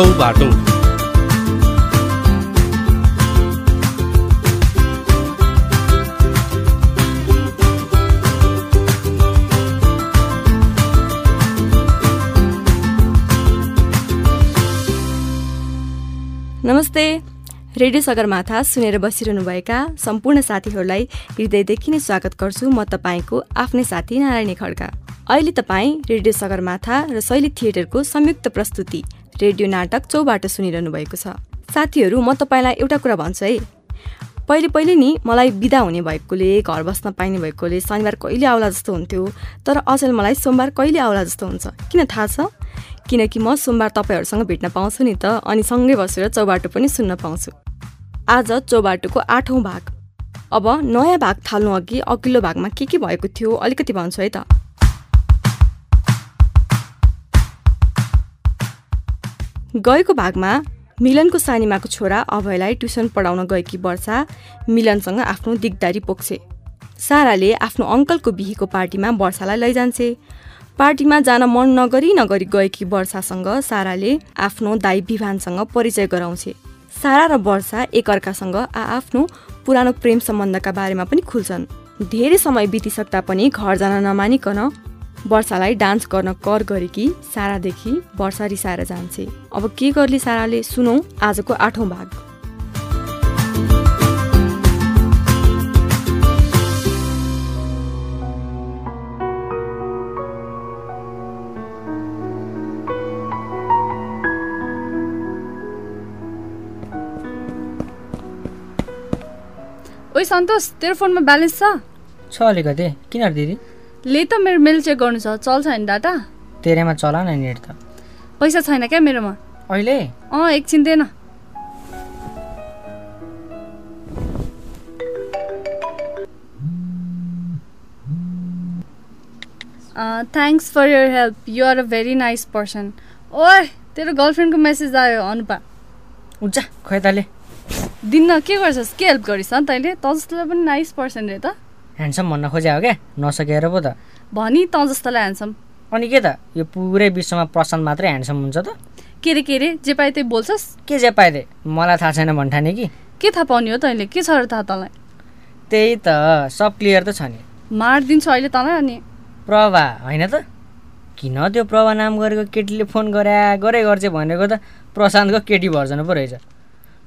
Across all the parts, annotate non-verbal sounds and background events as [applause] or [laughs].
चौबाटो नमस्ते। रेडियो सगरमाथा सुनेर बसिरहनुभएका सम्पूर्ण साथीहरूलाई हृदयदेखि नै स्वागत गर्छु म तपाईँको आफ्नै साथी नारायणी खड्का। अहिले तपाईँ रेडियो सगरमाथा र शैली थिएटरको संयुक्त प्रस्तुति रेडियो नाटक चौबाट सुनिरहनु भएको छ। साथीहरू म तपाईँलाई एउटा कुरा भन्छु है। पहिले पहिले नि मलाई बिदा हुने भएकोले घर बस्न पाइने भएकोले शनिबार कहिले आउला जस्तो हुन्थ्यो तर अचेल मलाई सोमबार कहिले आउला जस्तो हुन्छ किन थाहा छ? किनकि म सोमबार तपाईँहरूसँग भेट्न पाउँछु नि त अनि सँगै बसेर चौबाटो पनि सुन्न पाउँछु। आज चौबाटोको आठौँ भाग। अब नयाँ भाग थाल्नु अघि अघिल्लो भागमा के के भएको थियो अलिकति भन्छु है त। गएको भागमा मिलनको सानीमाको छोरा अभयलाई ट्युसन पढाउन गएकी वर्षा मिलनसँग आफ्नो दिगदारी पोख्छे। साराले आफ्नो अङ्कलको बिहीको पार्टीमा वर्षालाई लैजान्छे। पार्टीमा जान मन नगरी नगरी गएकी वर्षासँग साराले आफ्नो दाई विभानसँग परिचय गराउँछे। सारा र वर्षा एकअर्कासँग आआफ्नो पुरानो प्रेम सम्बन्धका बारेमा पनि खुल्छन्। धेरै समय बितिसक्दा पनि घर जान नमानिकन वर्षालाई डान्स गर्न कर गरेकी सारादेखि वर्षा रिसाएर जान्छे। अब के गर्ली साराले? सुनौ आजको आठौँ भाग। ओइ सन्तोष तेरो फोनमा ब्यालेन्स छ? छ अलिकति। किन दिदी? ले त मेरो मेल चेक गर्नु छ। चल्छ नि डाटा तेरेमा चला न नेट त। पैसा छैन क्या मेरोमा? अहिले? अँ एकछिन दिएन thanks for your help you are a very nice person ओए तेरो गर्लफ्रेन्डको मेसेज आयो अनुपा। उज्जा खैताले दिन्न के गर्छस्? के हेल्प गरिस् तैँले? त जस्तोलाई पनि नाइस पर्सन रे त। ह्यान्डसम भन्न खोज्या हो क्या नसकेर पो त। भनी त जस्तोलाई ह्यान्डसम अनि के त? यो पुरै विश्वमा प्रशान्त मात्रै ह्यान्डसम हुन्छ त? के रे के रे जे पाए त्यही बोल्छस्। के जे पाइदे मलाई थाहा छैन भन्ठाने कि। के थाहा पाउने हो तैँले के छ र थाहा तँलाई? त्यही त सब क्लियर त छ नि। मारिदिन्छु अहिले तँलाई अनि। प्रभा होइन त? किन त्यो प्रभा नाम गरेको केटीले फोन गरे गरे गर्छ भनेको त प्रशान्तको केटी भर्जन पो रहेछ।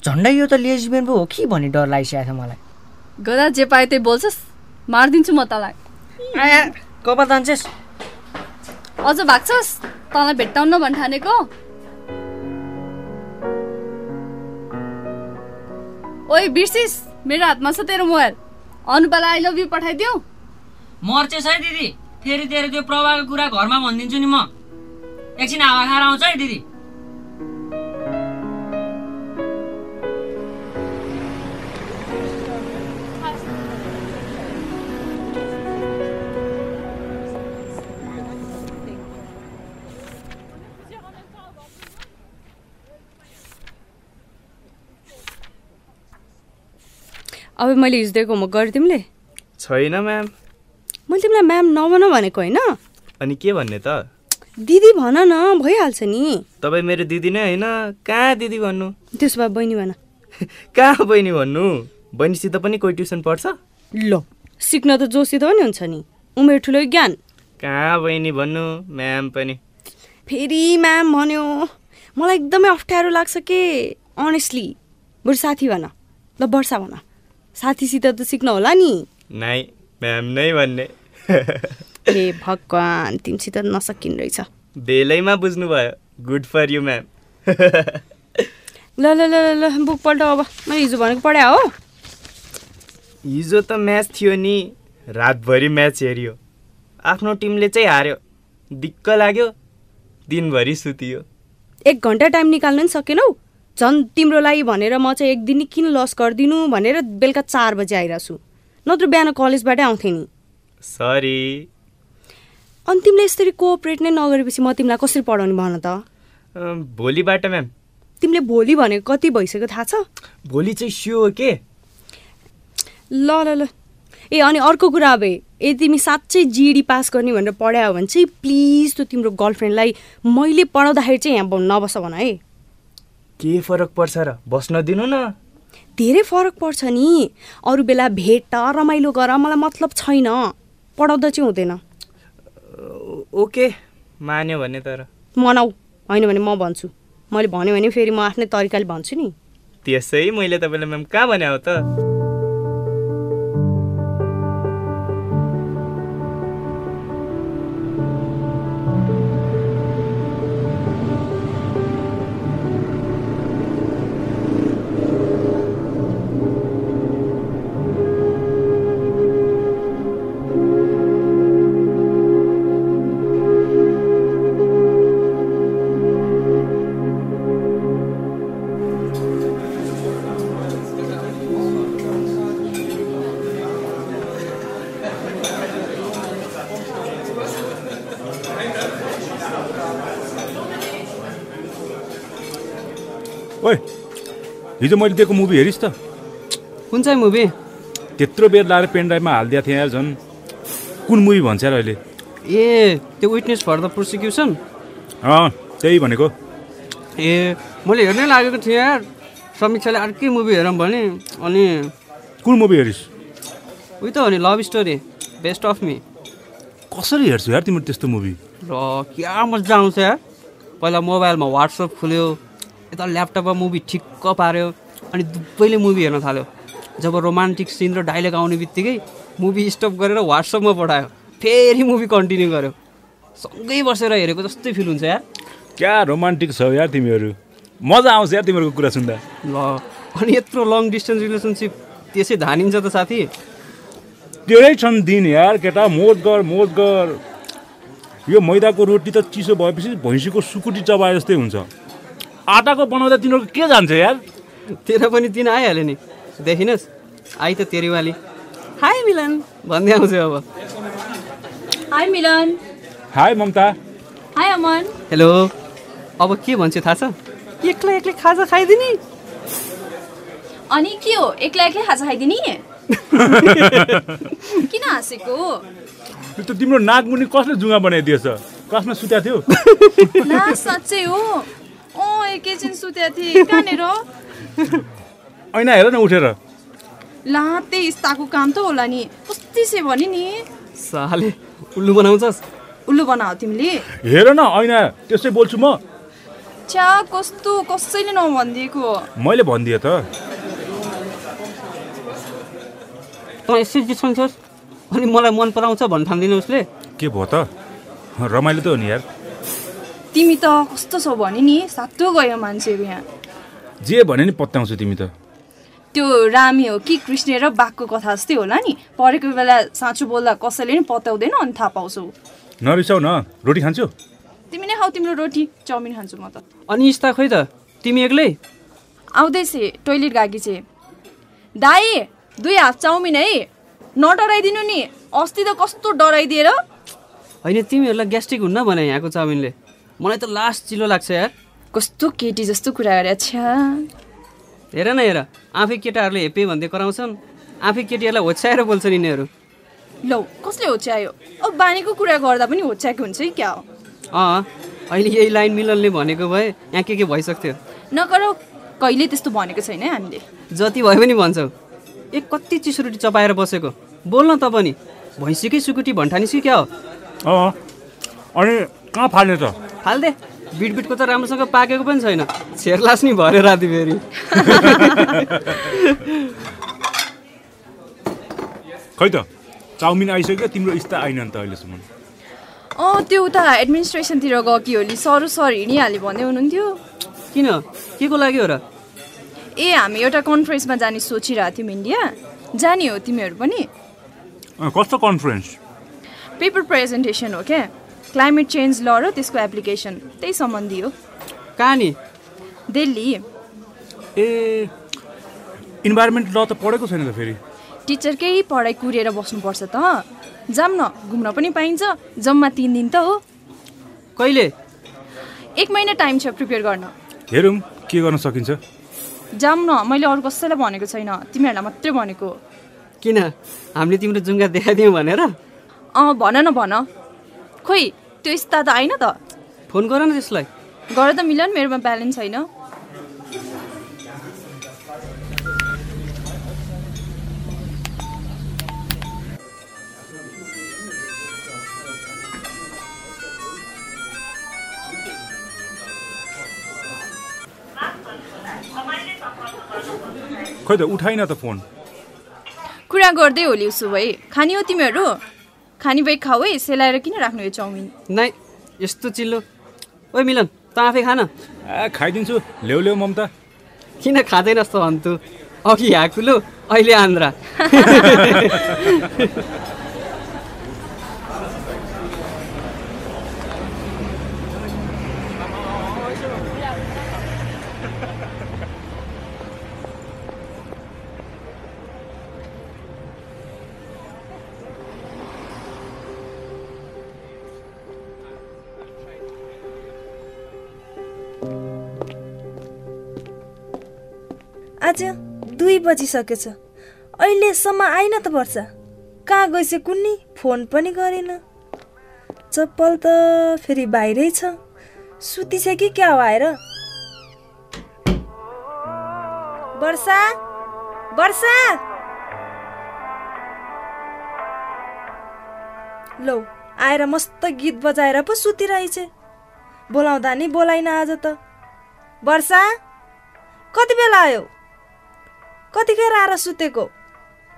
झन्डै यो त लेजबियन पो हो कि भन्ने डर लागिसकेको छ मलाई। गदा जे पाए त्यही बोल्छस्। मारिदिन्छु म तँलाई। आया कपाल तान्छेस् अझ भाग्छस् तँलाई भेट्टाउन भन्ठानेको ओइ बिर्सिस मेरो हातमा छ तेरो मोबाइल। अनुपालाई आई लभ यु पठाइदिऊ मर्छेस् है दिदी। फेरि तेरो त्यो प्रभाको कुरा घरमा भनिदिन्छु नि म। एकछिन हावा खाएर आउँछ है दिदी। अब मैले हिजो दिएको होमवर्क गरेँ तिमीले? छैन म्याम। मैले तिमीलाई म्याम नभन भनेको होइन? अनि के भन्ने त? दिदी भन न भइहाल्छ नि। तपाईँ मेरो दिदी नै होइन। कहाँ दिदी भन्नु? त्यसो भए बहिनी भन। [laughs] कहाँ बहिनी भन्नु? बहिनीसित पनि कोही ट्युसन पढ्छ? ल सिक्न त जोसित पनि हुन्छ नि। उमेर ठुलो ज्ञान। कहाँ बहिनी भन्नु म्याम पनि? फेरि म्याम भन्यो। मलाई एकदमै अप्ठ्यारो लाग्छ के? अनेस्टली बरु साथी भन। ल वर्षा भन। साथीसित त सिक्न होला नि। नाइ म्याम नै भन्ने। [laughs] हे भगवान् तिमीसित नसकिने रहेछ। बेलैमा बुझ्नुभयो गुड फर यु म्याम ल ल ल ल बुक पल्ट अब। मैले हिजो भनेको पढाए हो। हिजो त म्याच थियो नि। रातभरि म्याच हेऱ्यो आफ्नो टिमले चाहिँ हार्यो। दिक्क लाग्यो। दिनभरि सुतियो। एक घन्टा टाइम निकाल्न नि सकेनौ? झन् तिम्रो लागि भनेर म चाहिँ एक दिन किन लस गरिदिनु भनेर बेलुका चार बजी आइरहेको छु नत्र बिहान कलेजबाटै आउँथेँ नि। सरी अनि तिमीले यसरी कोअपरेट नै नगरेपछि म तिमीलाई कसरी पढाउने भन त? भोलिबाट म्याम। तिमीले भोलि भनेको कति भइसक्यो थाहा छ? भोलि चाहिँ सियो के? ल ल ल। ए अनि अर्को कुरा अब यदि तिमी साँच्चै जिडी पास गर्ने भनेर पढायो भने चाहिँ प्लिज त्यो तिम्रो गर्लफ्रेन्डलाई मैले पढाउँदाखेरि चाहिँ यहाँ नबस भन है। के फरक पर्छ र? बस्न दिनु न। धेरै फरक पर्छ नि। अरू बेला भेट रमाइलो गर मलाई मतलब छैन। पढाउँदा चाहिँ हुँदैन। ओके। मान्यो भने तर मनाऊ। होइन भने म भन्छु। मैले भन्यो भने फेरि म आफ्नै तरिकाले भन्छु नि। त्यसै मैले तपाईँलाई म्याम कहाँ भने हो त? हिजो मैले दिएको मुभी हेरिस् त। कुन चाहिँ मुभी? त्यत्रो बेर लाएर पेन ड्राइभमा हालिदिएको थिएँ यार झन् कुन मुभी भन्छ यार अहिले? ए त्यो विटनेस फर द प्रोसिक्युसन अँ त्यही भनेको। ए मैले हेर्नै लागेको थिएँ यार। समीक्षाले अर्कै मुभी हेरौँ भने अनि कुन मुभी हेरिस्? उयो त हो नि love story best of me कसरी हेर्छौ यार तिम्रो त्यस्तो मुभी? र क्या मजा आउँछ यार। पहिला मोबाइलमा वाट्सएप खोल्यो। यता ल्यापटपमा मुभी ठिक्क पाऱ्यो अनि दुबैले मुभी हेर्न थाल्यो। जब रोमान्टिक सिन र डाइलग आउने बित्तिकै मुभी स्टप गरेर वाट्सएपमा पठायो। फेरि मुभी कन्टिन्यू गर्यो। सँगै बसेर हेरेको जस्तै फिल हुन्छ यार। क्या रोमान्टिक छौ यार तिमीहरू? मजा आउँछ यार तिमीहरूको कुरा सुन्दा। ल अनि यत्रो लङ डिस्टेन्स रिलेसनसिप त्यसै धानिन्छ त साथी। धेरै छन् दिन यार केटा मोज गर मोज गर। यो मैदाको रोटी त चिसो भएपछि भैँसीको सुकुटी चबाए जस्तै हुन्छ। आटाको बनाउँदा तिनीहरूको के जान्छ यार? तेरो पनि दिन आइहाल्यो नि। देखिनुहोस् आइ त तेरिवाली हाई मिलन भन्दै आउँछ अब। Hi Milan. Hi Mamata. Hi Aman. Hello अब के भन्छ थाहा छ? एक्लै एक्लै खाजा खाइदिने। अनि के हो एक्लै एक्लै खाजा खाइदिने? [laughs] किन हाँसेको? त्यो त तिम्रो नागमुनि कसले जुङ्गा बनाइदिएछ? कसमा सुत्या थियो। ला साँच्चै हो। एकैछिन सुतेको थिएँ कहाँनिर? ऐना हेर न उठेर। ला त्यही यस्ताको काम त होला नि। कति से भने नि? साले उल्लु बनाउँछस्? उल्लु बनाऊ तिमीले। हेर न ऐना त्यसै बोल्छु म। च्या कस्तो कसैले नभनिदिएको। मैले भनिदिएँ त। तँ यसै जिस्काउँछस् अनि मलाई मन पराउँछ भन्न ठान्दिनँ उसले। के भयो त? रमाइलो त हो नि यार। तिमी त कस्तो छौ भने नि सातो गयो मान्छेहरू यहाँ जे भने नि पत्याउँछु तिमी त। त्यो रामी हो कि कृष्ण र बाघको कथा जस्तै होला नि। पढेको बेला साँचो बोल्दा कसैले नि पत्याउँदैन अनि थाहा पाउँछौ। नरिसाउ न रोटी खान्छु? तिमी नै खाऊ तिम्रो रोटी चाउमिन खान्छु म त। अनि यस्ता खोइ त तिमी एक्लै? आउँदैछ टोइलेट गएकी छे। दाई दुई हाफ चाउमिन है। नडराइदिनु नि अस्ति त कस्तो डराइदिएर। होइन तिमीहरूलाई ग्यास्ट्रिक हुन्न भने यहाँको चाउमिनले। मलाई त लास्ट चिलो लाग्छ यार। कस्तो केटी जस्तो कुरा गरे छ्या हेर न हेर आफै केटाहरूले हेपे भन्दै कराउँछन् आफै केटीहरूलाई होछ्याएर बोल्छन् यिनीहरू। लौ कसले होच्यायो? अब बानीको कुरा गर्दा पनि होच्याएको हुन्छ है क्या हो? अँ अहिले यही लाइन मिलनले भनेको भए यहाँ के के भइसक्थ्यो? नगर कहिले त्यस्तो भनेको छैन है हामीले? जति भए पनि भन्छौ। ए कति चिसुरुटी चपाएर बसेको। बोल्न त पनि। भैँसीकै सुकुटी भन्ठानिस् कि क्या हो? अँ। अनि कहाँ फाल्ने त? फाल्दे। बिटबिटको त राम्रोसँग पाकेको पनि छैन। छेर्लास नि भरे राति फेरि। खै त चाउमिन आइसक्यो तिम्रो इस्ता आइन नि त अहिलेसम्म। अँ त्यो उता एडमिनिस्ट्रेसनतिर गएकी होली। सर सर हिँडिहाल्यो भन्दै हुनुहुन्थ्यो। किन? के को लागि हो र? ए हामी एउटा कन्फरेन्समा जाने सोचिरहेको थियौँ इन्डिया। जाने हो तिमीहरू पनि। अँ, कस्तो कन्फरेन्स? पेपर प्रेजेन्टेसन हो क्या। क्लाइमेट चेन्ज ल र त्यसको एप्लिकेसन त्यही सम्बन्धी हो। कहाँ नि दिल्ली। ए इन्भाइरोमेन्ट ल त पढेको छैन त फेरि। टिचरकै पढाइ कुरेर बस्नुपर्छ त जाऊँ न घुम्न पनि पाइन्छ जम्मा तिन दिन त हो। कहिले? एक महिना टाइम छ प्रिपेयर गर्न। हेरौँ के गर्न सकिन्छ। जाऊँ न मैले अरू कसैलाई भनेको छैन तिमीहरूलाई मात्रै भनेको किन? हामीले तिम्रो जुङ्गा देखाइदियौँ भनेर? अँ भन न भन। खोइ त्यो यस्ता त होइन त। फोन गर न त्यसलाई। गर त मिलन मेरोमा ब्यालेन्स छैन। खोइ त उठाइन त फोन। कुरा गर्दै हो उसो भाइ खाने हो तिमीहरू? खाने बाइक खाऊ है सेलाएर किन राख्नु यो चाउमिन? नै यस्तो चिल्लो। ओइ मिलन त आफै खान? ए खाइदिन्छु। ल्याउ ल्याउ ममता किन खाँदैन जस्तो हन्तु? अघि हाकुलो अहिले आन्द्रा। [laughs] आज दुई बजिसकेछ। अहिलेसम्म आइन त वर्षा कहाँ गइसे कुन्नी? फोन पनि गरेन। चप्पल त फेरि बाहिरै छ। सुतिछ कि क्या हो आएर? वर्षा? वर्षा? लौ आएर मस्त गीत बजाएर पो सुतिरहेछ। बोलाउँदा नि बोलाइन आज त। वर्षा? कति बेला आयो? कतिखेर आएर सुतेको?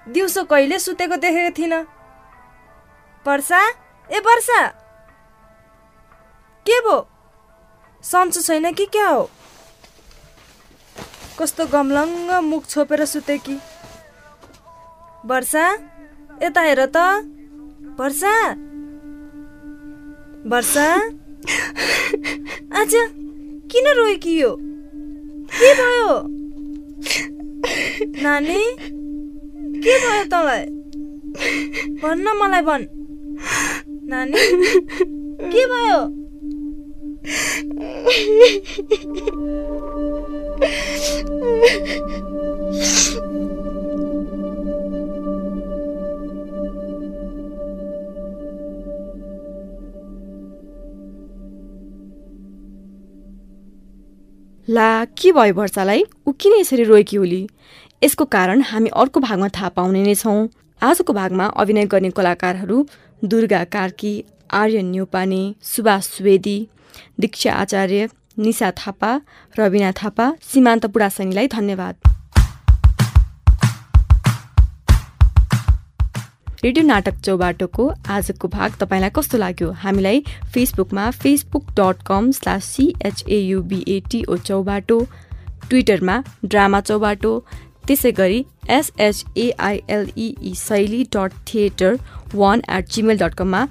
दिउँसो कहिले सुतेको देखेको थिइनँ। वर्षा ए वर्षा के भो? सन्चो छैन कि क्या हो? कस्तो गमलङ्ग मुख छोपेर सुते कि? वर्षा यता हेर त। वर्षा वर्षा आज किन रोयो कि यो के भयो? नानी? के भयो तँलाई? भन्न मलाई भन्। नानी के भयो? [laughs] ला के भयो वर्षालाई? ऊ किन यसरी रोएकी होली यसको कारण हामी अर्को भागमा थाहा पाउने नै छौँ। आजको भागमा अभिनय गर्ने कलाकारहरू दुर्गा कार्की आर्यन न्यौपाने सुभाष सुवेदी दीक्षा आचार्य निशा थापा रविना थापा सीमान्त पुडासनीलाई धन्यवाद। रेडियो नाटक चौबाटोको आजको भाग तपाईँलाई कस्तो लाग्यो? हामीलाई फेसबुकमा Facebook dot com slash सिएचएयुबिएटिओ Chaubato ट्विटरमा ड्रामा चौबाटो त्यसै गरी एसएचएआइएलई शैली dot theatre one eight Gmail dot कममा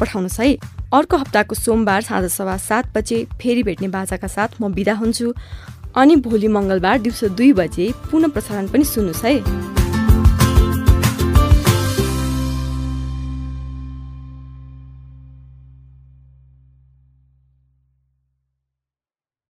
पठाउनुहोस् है। अर्को हप्ताको सोमबार साँझ सभा सात बजे फेरि भेट्ने बाजाका साथ म बिदा हुन्छु। अनि भोलि मङ्गलबार दिउँसो दुई बजे पुनः प्रसारण पनि सुन्नुहोस् है।